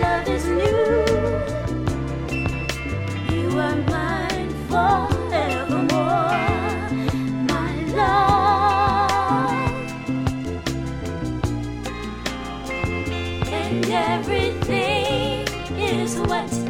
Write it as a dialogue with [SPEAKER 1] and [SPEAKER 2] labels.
[SPEAKER 1] Love is new. You are mine forevermore. My love. And everything is what